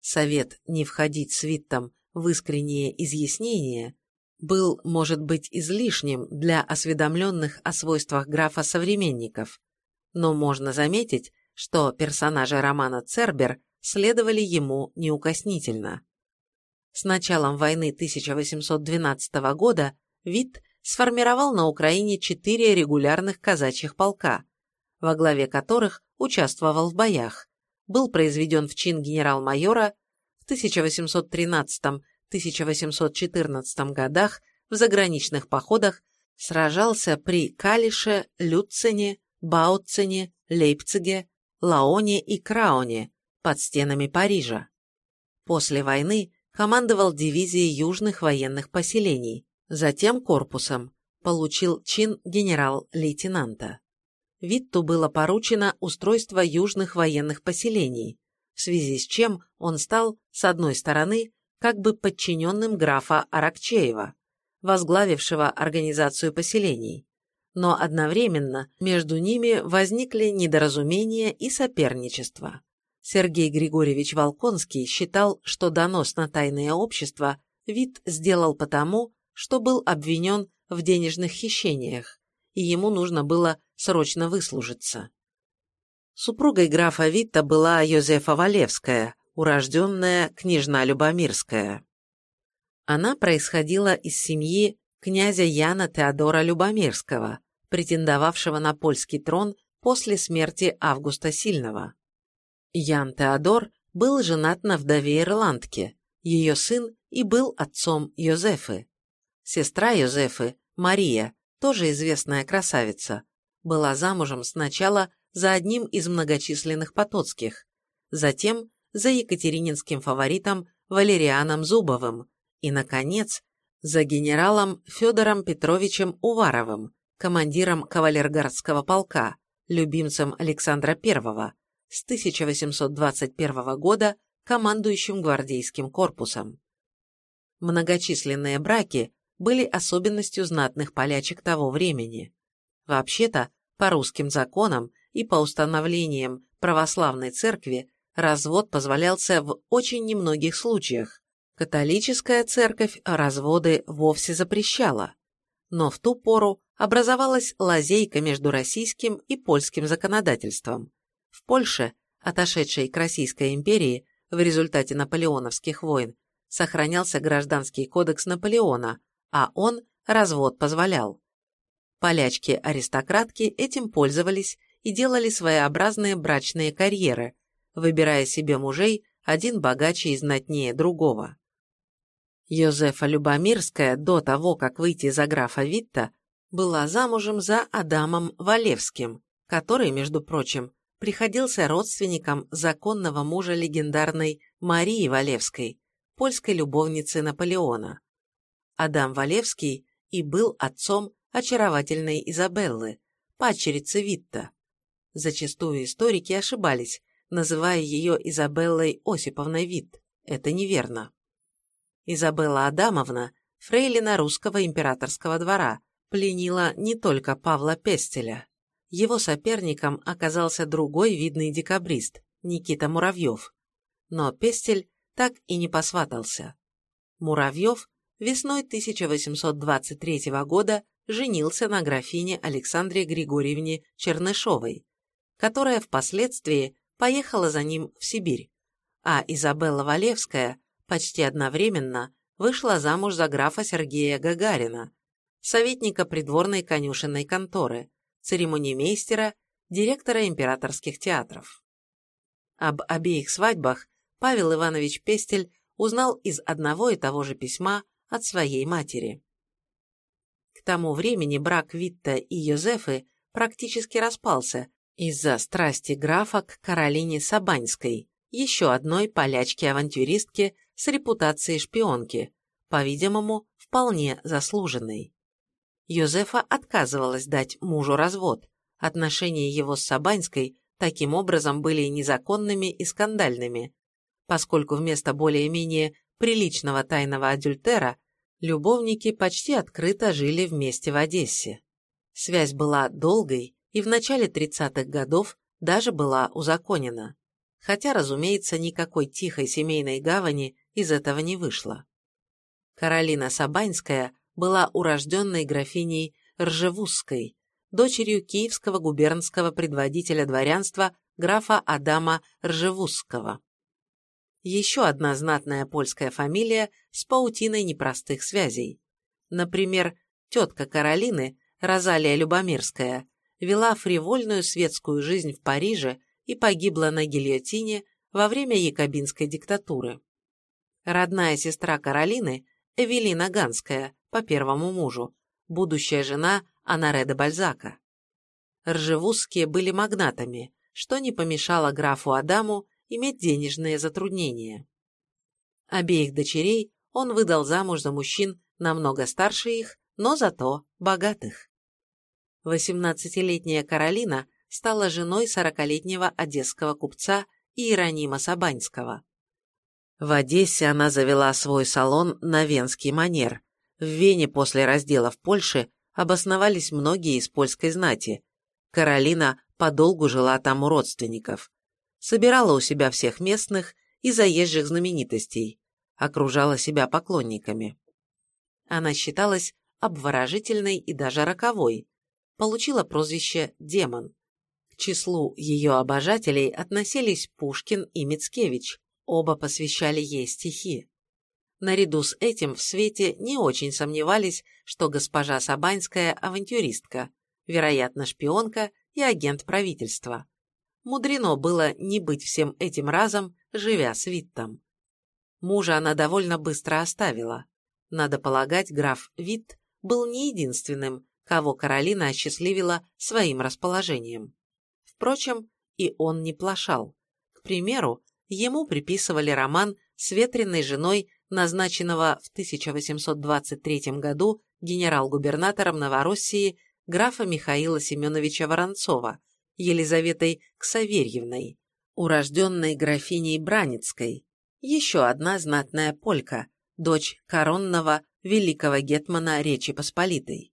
Совет не входить с Виттом в искреннее изъяснение был, может быть, излишним для осведомленных о свойствах графа современников, но можно заметить, что персонажи романа Цербер следовали ему неукоснительно. С началом войны 1812 года Витт сформировал на Украине четыре регулярных казачьих полка, во главе которых участвовал в боях, был произведен в чин генерал-майора в 1813-1814 годах в заграничных походах сражался при Калише, Люцене, Баутцене, Лейпциге, Лаоне и Крауне под стенами Парижа. После войны командовал дивизией южных военных поселений, затем корпусом, получил чин генерал-лейтенанта. Витту было поручено устройство южных военных поселений, в связи с чем он стал, с одной стороны, как бы подчиненным графа Аракчеева, возглавившего организацию поселений, но одновременно между ними возникли недоразумения и соперничество. Сергей Григорьевич Волконский считал, что донос на тайное общество Вит сделал потому, что был обвинен в денежных хищениях, и ему нужно было срочно выслужиться. Супругой графа Витта была Йозефа Валевская, урожденная княжна Любомирская. Она происходила из семьи князя Яна Теодора Любомирского, претендовавшего на польский трон после смерти Августа Сильного. Ян Теодор был женат на вдове Ирландке, ее сын и был отцом Йозефы. Сестра Йозефы, Мария, тоже известная красавица, была замужем сначала за одним из многочисленных потоцких, затем за екатерининским фаворитом Валерианом Зубовым и, наконец, за генералом Федором Петровичем Уваровым, командиром кавалергардского полка, любимцем Александра I, с 1821 года командующим гвардейским корпусом. Многочисленные браки были особенностью знатных полячек того времени. Вообще-то, по русским законам и по установлениям православной церкви развод позволялся в очень немногих случаях. Католическая церковь разводы вовсе запрещала. Но в ту пору образовалась лазейка между российским и польским законодательством. В Польше, отошедшей к Российской империи в результате наполеоновских войн, сохранялся гражданский кодекс Наполеона, а он развод позволял. Полячки-аристократки этим пользовались и делали своеобразные брачные карьеры, выбирая себе мужей один богаче и знатнее другого. Йозефа Любомирская до того, как выйти за графа Витта, была замужем за Адамом Валевским, который, между прочим, приходился родственником законного мужа легендарной Марии Валевской, польской любовницы Наполеона. Адам Валевский и был отцом очаровательной Изабеллы, падчерицы Витта. Зачастую историки ошибались, называя ее Изабеллой Осиповной Витт. Это неверно. Изабелла Адамовна, фрейлина русского императорского двора, пленила не только Павла Пестеля. Его соперником оказался другой видный декабрист, Никита Муравьев. Но Пестель так и не посватался. Муравьев весной 1823 года женился на графине Александре Григорьевне Чернышовой, которая впоследствии поехала за ним в Сибирь, а Изабелла Валевская почти одновременно вышла замуж за графа Сергея Гагарина, советника придворной конюшенной конторы, церемонимейстера, директора императорских театров. Об обеих свадьбах Павел Иванович Пестель узнал из одного и того же письма от своей матери. К тому времени брак Витта и Йозефы практически распался из-за страсти графа к Каролине Сабаньской, еще одной полячке-авантюристке с репутацией шпионки, по-видимому, вполне заслуженной. Йозефа отказывалась дать мужу развод, отношения его с Сабаньской таким образом были незаконными и скандальными, поскольку вместо более-менее приличного тайного адюльтера любовники почти открыто жили вместе в Одессе. Связь была долгой и в начале 30-х годов даже была узаконена. хотя, разумеется, никакой тихой семейной гавани из этого не вышло. Каролина Сабанская была урожденной графиней Ржевузской, дочерью киевского губернского предводителя дворянства графа Адама Ржевузского. Еще одна знатная польская фамилия с паутиной непростых связей. Например, тетка Каролины, Розалия Любомирская, вела фривольную светскую жизнь в Париже и погибла на гильотине во время якобинской диктатуры. Родная сестра Каролины, Эвелина Ганская, по первому мужу, будущая жена Анаре де Бальзака. Ржевузские были магнатами, что не помешало графу Адаму иметь денежные затруднения. Обеих дочерей он выдал замуж за мужчин намного старше их, но зато богатых. 18-летняя Каролина стала женой 40-летнего одесского купца Иеронима Сабанского. В Одессе она завела свой салон на венский манер. В Вене после раздела в Польше обосновались многие из польской знати. Каролина подолгу жила там у родственников. Собирала у себя всех местных и заезжих знаменитостей, окружала себя поклонниками. Она считалась обворожительной и даже роковой, получила прозвище «демон». К числу ее обожателей относились Пушкин и Мицкевич, оба посвящали ей стихи. Наряду с этим в свете не очень сомневались, что госпожа Сабанская – авантюристка, вероятно, шпионка и агент правительства. Мудрено было не быть всем этим разом, живя с Виттом. Мужа она довольно быстро оставила. Надо полагать, граф Витт был не единственным, кого Каролина осчастливила своим расположением. Впрочем, и он не плашал. К примеру, ему приписывали роман с ветреной женой назначенного в 1823 году генерал-губернатором Новороссии графа Михаила Семеновича Воронцова, Елизаветой Ксаверьевной, урожденной графиней Браницкой, еще одна знатная полька, дочь коронного великого гетмана Речи Посполитой.